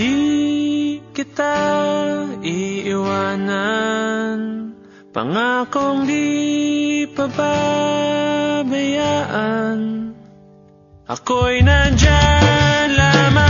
Di kita iiwanan. Pangakong di pababayaan Ako'y nandyan lamang.